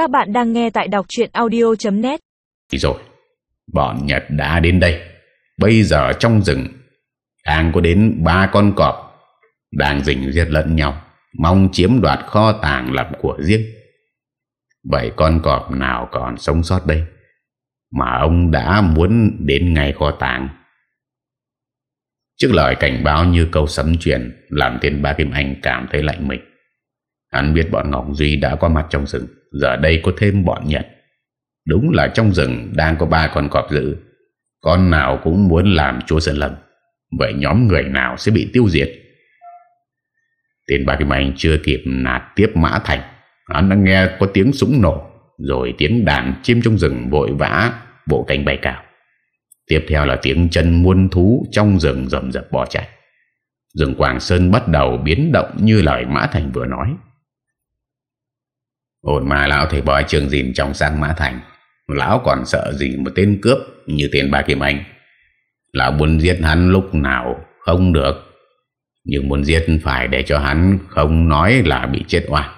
Các bạn đang nghe tại đọc chuyện audio.net Rồi, bọn Nhật đã đến đây. Bây giờ trong rừng đang có đến ba con cọp đang rình giết lẫn nhau, mong chiếm đoạt kho tàng làm của riêng. Vậy con cọp nào còn sống sót đây? Mà ông đã muốn đến ngay kho tàng. Trước lời cảnh báo như câu sấm truyền làm tên ba Kim Anh cảm thấy lạnh mình. Hắn biết bọn Ngọc Duy đã có mặt trong rừng, Giờ đây có thêm bọn Nhật. Đúng là trong rừng đang có ba con cọp dữ. Con nào cũng muốn làm chúa Sơn Lâm, Vậy nhóm người nào sẽ bị tiêu diệt? Tên ba Kim Anh chưa kịp nạt tiếp Mã Thành, Hắn đã nghe có tiếng súng nổ, Rồi tiếng đàn chim trong rừng vội vã, Bộ cánh bay cao. Tiếp theo là tiếng chân muôn thú Trong rừng rầm rập bỏ chạy. Rừng Quảng Sơn bắt đầu biến động Như lời Mã Thành vừa nói. Ổn mà lão thầy bói trường dìm trong sang Mã Thành. Lão còn sợ gì một tên cướp Như tên ba Kim Anh. Lão muốn giết hắn lúc nào Không được Nhưng muốn giết phải để cho hắn Không nói là bị chết oan.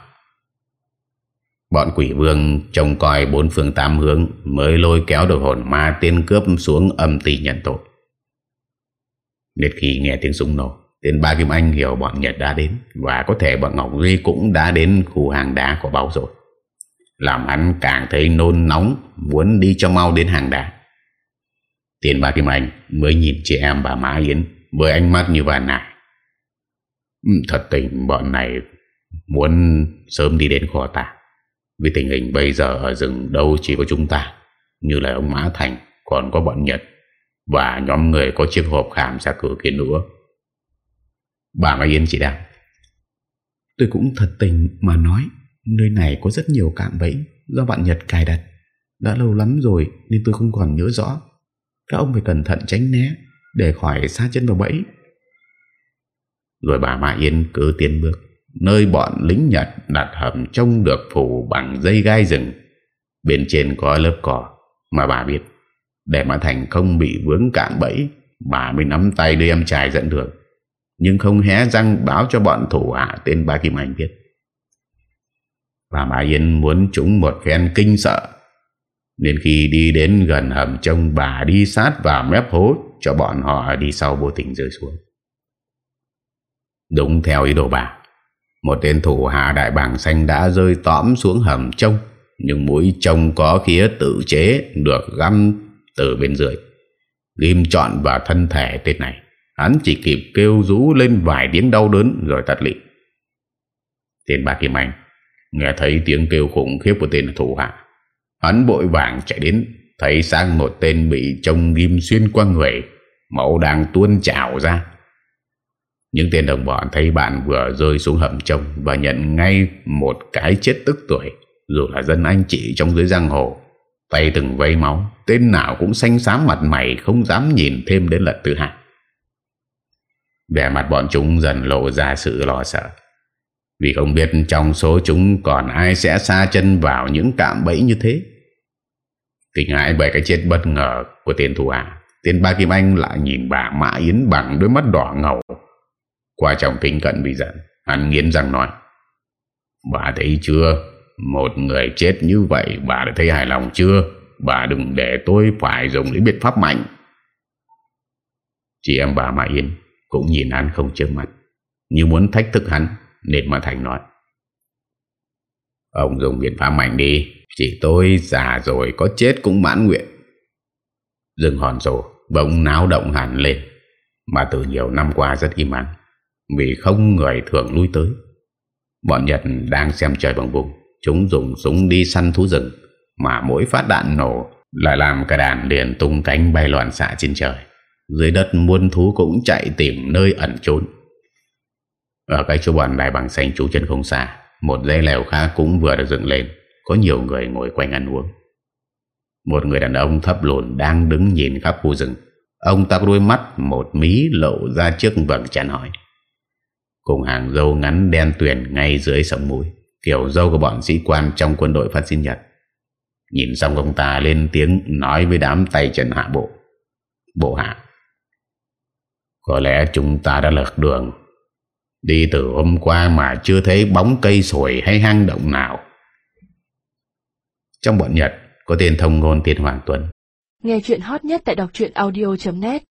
Bọn quỷ vương trông coi bốn phương tám hướng mới lôi kéo được hồn ma tên cướp xuống âm tì nhận tội. Đến khi nghe tiếng súng nổ, tên ba Kim Anh hiểu bọn Nhật đã đến, và có thể bọn Ngọc Duy cũng đã đến khu hàng đá của báo rồi. Làm hắn càng thấy nôn nóng, muốn đi cho mau đến hàng đá. Tiền ba Kim Anh mới nhìn chị em bà Mã Yến với ánh mắt như vàn nại. Ừ, thật tình, bọn này muốn sớm đi đến kho tàng. Vì tình hình bây giờ ở rừng đâu chỉ có chúng ta, Như là ông Mã Thành, Còn có bọn Nhật Và nhóm người có chiếc hộp khảm ra cửa kia nữa Bà Mai Yên chỉ đang. Tôi cũng thật tình mà nói Nơi này có rất nhiều cạm bẫy Do bạn Nhật cài đặt. Đã lâu lắm rồi nên tôi không còn nhớ rõ. Các ông phải cẩn thận tránh né Để khỏi xa chân vào bẫy. Rồi bà Mai Yên cứ tiến bước Nơi bọn lính Nhật đặt hầm trông được phủ bằng dây gai rừng. Bên trên có lớp cỏ Mà bà biết. Để mà Thành không bị vướng cạn bẫy Bà mới nắm tay đưa em trai dẫn đường nhưng không hé răng báo cho bọn thủ hạ tên ba Kim Anh biết. Bà Mã Yên muốn chúng một phen kinh sợ. Nên khi đi đến gần hầm trông bà đi sát vào mép hố Cho bọn họ đi sau vô tình rơi xuống. Đúng theo ý đồ bà, một tên thủ hạ đại bàng xanh đã rơi tõm xuống hầm trông, Nhưng mũi trông có khía tự chế được găm từ bên dưới, Ghim trọn vào thân thể tên này. Hắn chỉ kịp kêu rú lên vài tiếng đau đớn rồi tắt lị Tên ba Kim Anh Nghe thấy tiếng kêu khủng khiếp của tên thủ hạ Hắn bội vàng chạy đến Thấy sang một tên bị trông ghim xuyên qua người Máu đang tuôn trào ra những tên đồng bọn thấy bạn vừa rơi xuống hầm trông và nhận ngay một cái chết tức tuổi, dù là dân anh chị trong dưới giang hồ. Tay từng vây máu, tên nào cũng xanh xám mặt mày không dám nhìn thêm đến lần thứ hai. Vẻ mặt bọn chúng dần lộ ra sự lo sợ. Vì không biết trong số chúng còn ai sẽ xa chân vào những cạm bẫy như thế. Kinh hãi bởi cái chết bất ngờ của tên thù hạ. Tên ba Kim Anh lại nhìn bà Mã Yến bằng đôi mắt đỏ ngầu qua trong kính cận bị giận, Hắn nghiến răng nói, Bà thấy chưa Một người chết như vậy, Bà đã thấy hài lòng chưa Bà đừng để tôi phải dùng những biện pháp mạnh Chị em bà Mã yến. Cũng nhìn hắn không trước mặt Như muốn thách thức hắn, Nên mà Thành nói Ông dùng biện pháp mạnh đi, Chỉ tôi già rồi có chết cũng mãn nguyện Dừng hòn rồ Bỗng náo động hẳn lên, Mà từ nhiều năm qua rất im ắng, vì không người thường lui tới. Bọn Nhật đang xem trời bằng vùng. Chúng dùng súng đi săn thú rừng. Mà mỗi phát đạn nổ lại làm cả đàn liền tung cánh bay loạn xạ trên trời. Dưới đất muôn thú cũng chạy tìm nơi ẩn trốn. Ở cái chỗ bọn đài bằng xanh chú chân không xa. Một dây lèo khác cũng vừa được dựng lên. Có nhiều người ngồi quanh ăn uống. Một người đàn ông thấp lùn đang đứng nhìn khắp khu rừng. Ông ta đôi mắt, một mí lộ ra trước vầng trán hỏi. Cùng hàng dâu ngắn đen tuyển ngay dưới sống mũi, Kiểu dâu của bọn sĩ quan trong quân đội phát sinh Nhật Nhìn xong ông ta lên tiếng nói với đám tay chân hạ bộ Bộ hạ có lẽ chúng ta đã lật đường. Đi từ hôm qua mà chưa thấy bóng cây sồi hay hang động nào. Trong bọn Nhật, có tên thông ngôn Tiên Hoàng Tuấn. Nghe chuyện hot nhất tại đọc audio.net